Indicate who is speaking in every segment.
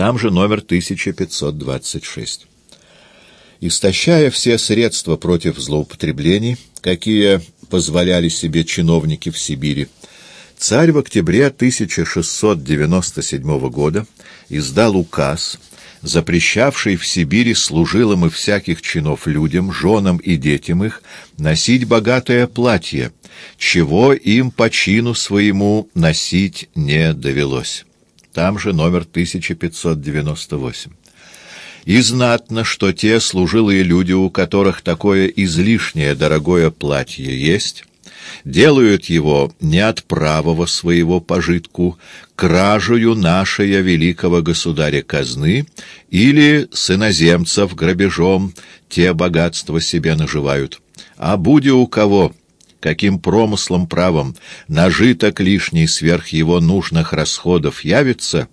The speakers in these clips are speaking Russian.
Speaker 1: Там же номер 1526. Истощая все средства против злоупотреблений, какие позволяли себе чиновники в Сибири, царь в октябре 1697 года издал указ, запрещавший в Сибири служилым и всяких чинов людям, женам и детям их, носить богатое платье, чего им по чину своему носить не довелось. Там же номер 1598. И знатно, что те служилые люди, у которых такое излишнее дорогое платье есть, делают его не от правого своего пожитку, кражую нашего великого государя казны или с иноземцев грабежом те богатства себе наживают. А будь у кого каким промыслом правом нажиток лишний сверх его нужных расходов явится,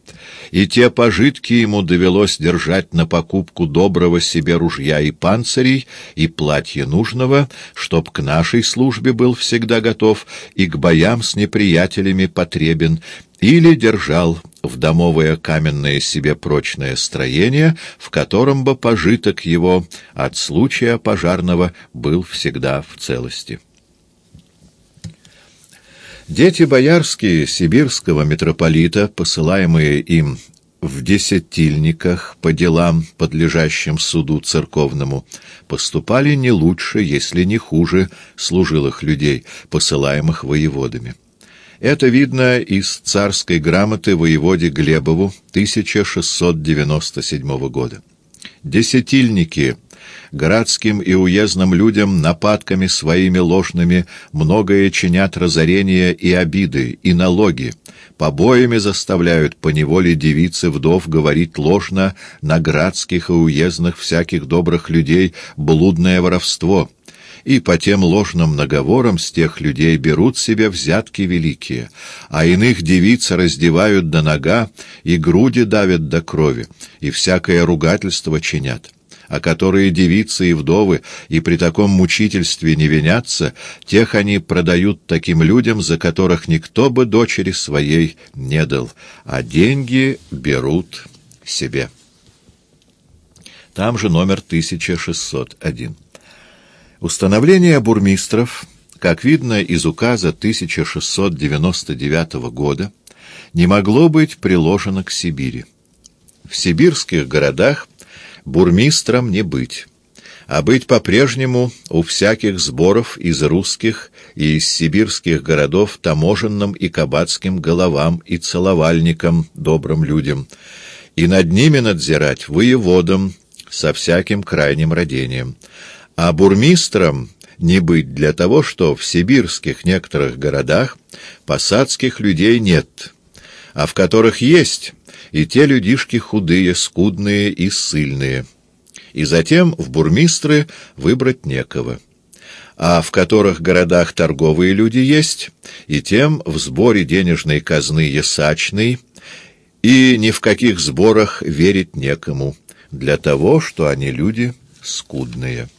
Speaker 1: и те пожитки ему довелось держать на покупку доброго себе ружья и панцирей, и платья нужного, чтоб к нашей службе был всегда готов и к боям с неприятелями потребен, или держал в домовое каменное себе прочное строение, в котором бы пожиток его от случая пожарного был всегда в целости. Дети боярские сибирского митрополита, посылаемые им в десятильниках по делам, подлежащим суду церковному, поступали не лучше, если не хуже, служилых людей, посылаемых воеводами. Это видно из царской грамоты воеводе Глебову 1697 года. Десятильники городским и уездным людям нападками своими ложными многое чинят разорения и обиды, и налоги, побоями заставляют по неволе девицы вдов говорить ложно на градских и уездных всяких добрых людей блудное воровство, и по тем ложным наговорам с тех людей берут себе взятки великие, а иных девиц раздевают до нога и груди давят до крови, и всякое ругательство чинят а которые девицы и вдовы и при таком мучительстве не винятся, тех они продают таким людям, за которых никто бы дочери своей не дал, а деньги берут себе. Там же номер 1601. Установление бурмистров, как видно из указа 1699 года, не могло быть приложено к Сибири. В сибирских городах бурмистром не быть, а быть по-прежнему у всяких сборов из русских и из сибирских городов таможенным и кабацким головам и целовальникам, добрым людям, и над ними надзирать воеводам со всяким крайним родением, а бурмистром не быть для того, что в сибирских некоторых городах посадских людей нет, а в которых есть и те людишки худые, скудные и ссыльные. И затем в бурмистры выбрать некого. А в которых городах торговые люди есть, и тем в сборе денежной казны ясачный, и ни в каких сборах верить некому, для того, что они люди скудные.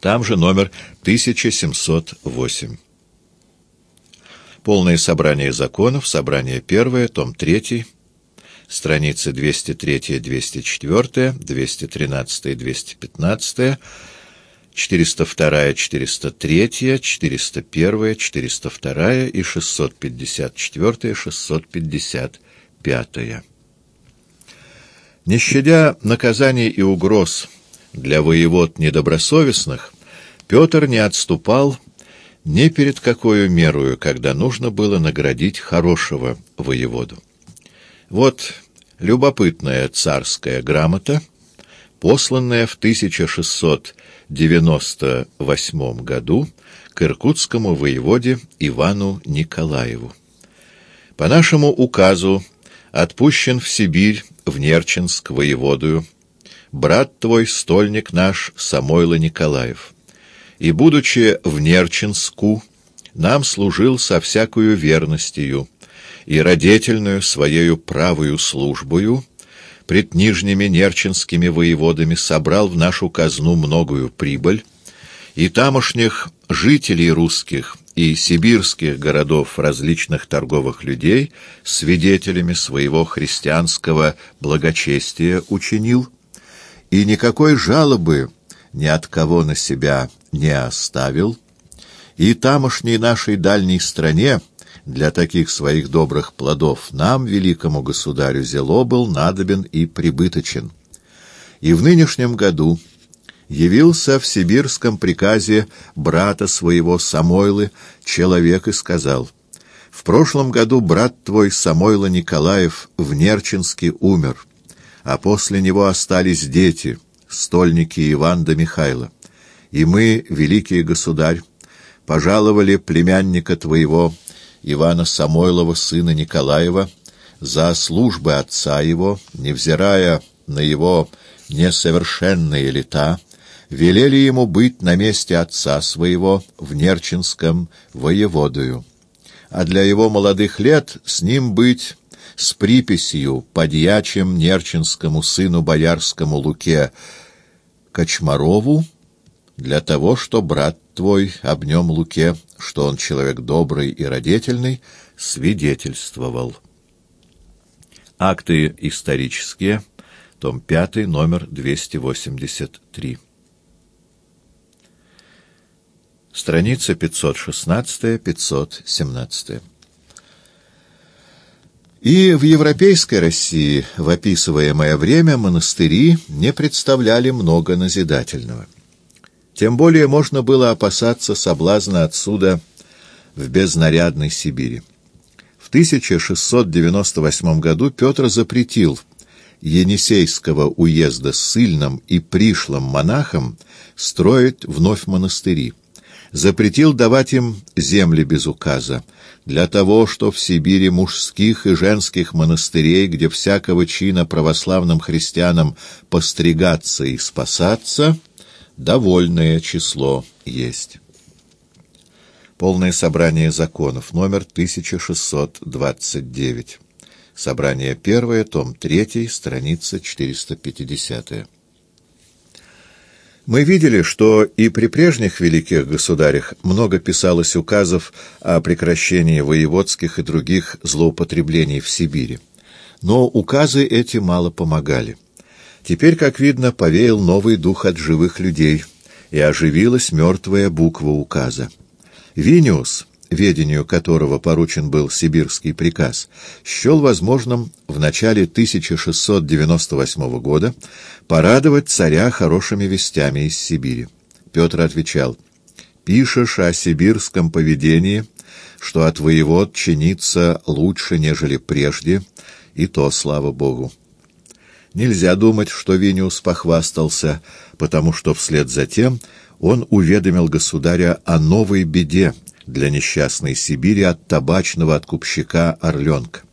Speaker 1: Там же номер 1708. Полное собрание законов, собрание первое, том 3, страницы 203-204, 213-215, 402, 403, 401, 402 и 654, 655. Не щадя наказаний и угроз для воевод недобросовестных, Петр не отступал ни перед какой мерою, когда нужно было наградить хорошего воеводу. Вот любопытная царская грамота, посланная в 1698 году к иркутскому воеводе Ивану Николаеву. По нашему указу отпущен в Сибирь, в Нерчинск, воеводую, брат твой, стольник наш, Самойло Николаев и, будучи в Нерчинску, нам служил со всякою верностью и родительную своею правую службою, пред нижними нерчинскими воеводами собрал в нашу казну многую прибыль, и тамошних жителей русских и сибирских городов различных торговых людей свидетелями своего христианского благочестия учинил, и никакой жалобы ни от кого на себя не оставил, и тамошней нашей дальней стране для таких своих добрых плодов нам, великому государю, зело был надобен и прибыточен. И в нынешнем году явился в сибирском приказе брата своего Самойлы человек и сказал, «В прошлом году брат твой Самойла Николаев в Нерчинске умер, а после него остались дети, стольники Иван да Михайла. И мы, великий государь, пожаловали племянника твоего, Ивана Самойлова, сына Николаева, за службы отца его, невзирая на его несовершенные лета, велели ему быть на месте отца своего в Нерчинском воеводою, а для его молодых лет с ним быть с приписью подьячим Нерчинскому сыну боярскому Луке Кочмарову, для того, что брат твой об нем Луке, что он человек добрый и родительный, свидетельствовал. Акты исторические, том 5, номер 283. Страница 516-517. И в европейской России в описываемое время монастыри не представляли много назидательного. Тем более можно было опасаться соблазна отсюда в безнарядной Сибири. В 1698 году Петр запретил Енисейского уезда с сильным и пришлым монахам строить вновь монастыри запретил давать им земли без указа, для того, что в Сибири мужских и женских монастырей, где всякого чина православным христианам постригаться и спасаться, довольное число есть. Полное собрание законов, номер 1629. Собрание первое, том 3, страница 450. Мы видели, что и при прежних великих государях много писалось указов о прекращении воеводских и других злоупотреблений в Сибири. Но указы эти мало помогали. Теперь, как видно, повеял новый дух от живых людей, и оживилась мертвая буква указа. Виниус ведению которого поручен был сибирский приказ, счел возможным в начале 1698 года порадовать царя хорошими вестями из Сибири. Петр отвечал, «Пишешь о сибирском поведении, что от воевод чинится лучше, нежели прежде, и то, слава Богу». Нельзя думать, что Виниус похвастался, потому что вслед за тем он уведомил государя о новой беде, для несчастной Сибири от табачного откупщика Орленка.